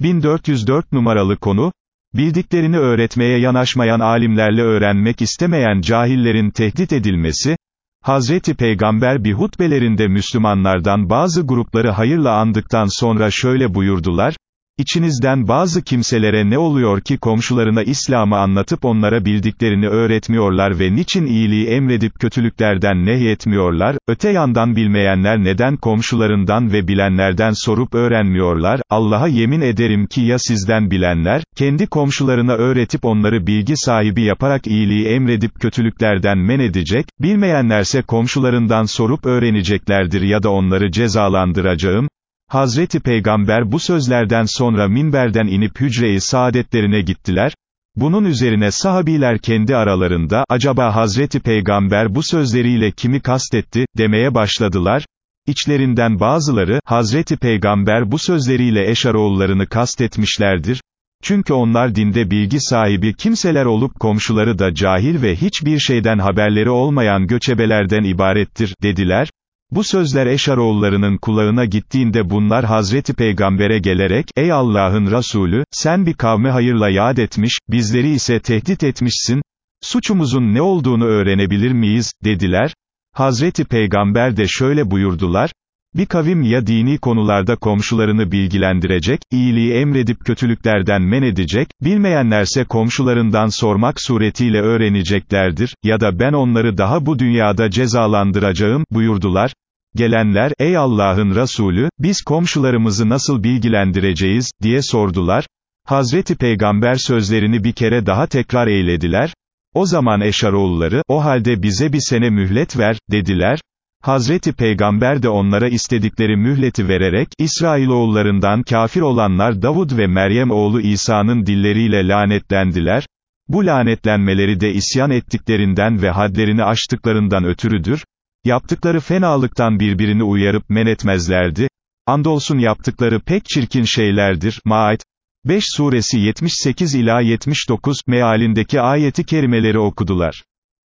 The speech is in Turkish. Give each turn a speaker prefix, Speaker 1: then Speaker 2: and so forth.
Speaker 1: 1404 numaralı konu, bildiklerini öğretmeye yanaşmayan alimlerle öğrenmek istemeyen cahillerin tehdit edilmesi, Hazreti Peygamber bir hutbelerinde Müslümanlardan bazı grupları hayırla andıktan sonra şöyle buyurdular, İçinizden bazı kimselere ne oluyor ki komşularına İslam'ı anlatıp onlara bildiklerini öğretmiyorlar ve niçin iyiliği emredip kötülüklerden nehyetmiyorlar, öte yandan bilmeyenler neden komşularından ve bilenlerden sorup öğrenmiyorlar, Allah'a yemin ederim ki ya sizden bilenler, kendi komşularına öğretip onları bilgi sahibi yaparak iyiliği emredip kötülüklerden men edecek, bilmeyenlerse komşularından sorup öğreneceklerdir ya da onları cezalandıracağım, Hazreti Peygamber bu sözlerden sonra minberden inip hücre-i saadetlerine gittiler, bunun üzerine sahabiler kendi aralarında, acaba Hazreti Peygamber bu sözleriyle kimi kastetti, demeye başladılar, İçlerinden bazıları, Hazreti Peygamber bu sözleriyle Eşaroğullarını kastetmişlerdir, çünkü onlar dinde bilgi sahibi kimseler olup komşuları da cahil ve hiçbir şeyden haberleri olmayan göçebelerden ibarettir, dediler, bu sözler Eşaroğullarının kulağına gittiğinde bunlar Hazreti Peygamber'e gelerek, ey Allah'ın Resulü, sen bir kavmi hayırla yad etmiş, bizleri ise tehdit etmişsin, suçumuzun ne olduğunu öğrenebilir miyiz, dediler. Hazreti Peygamber de şöyle buyurdular, bir kavim ya dini konularda komşularını bilgilendirecek, iyiliği emredip kötülüklerden men edecek, bilmeyenlerse komşularından sormak suretiyle öğreneceklerdir, ya da ben onları daha bu dünyada cezalandıracağım, buyurdular. Gelenler, ey Allah'ın Resulü, biz komşularımızı nasıl bilgilendireceğiz, diye sordular. Hazreti Peygamber sözlerini bir kere daha tekrar eylediler. O zaman Eşaroğulları, o halde bize bir sene mühlet ver, dediler. Hazreti Peygamber de onlara istedikleri mühleti vererek, İsrailoğullarından kafir olanlar Davud ve Meryem oğlu İsa'nın dilleriyle lanetlendiler, bu lanetlenmeleri de isyan ettiklerinden ve hadlerini aştıklarından ötürüdür, yaptıkları fenalıktan birbirini uyarıp men etmezlerdi, andolsun yaptıkları pek çirkin şeylerdir, Maid, 5 suresi 78 ila 79 mealindeki ayeti kerimeleri okudular.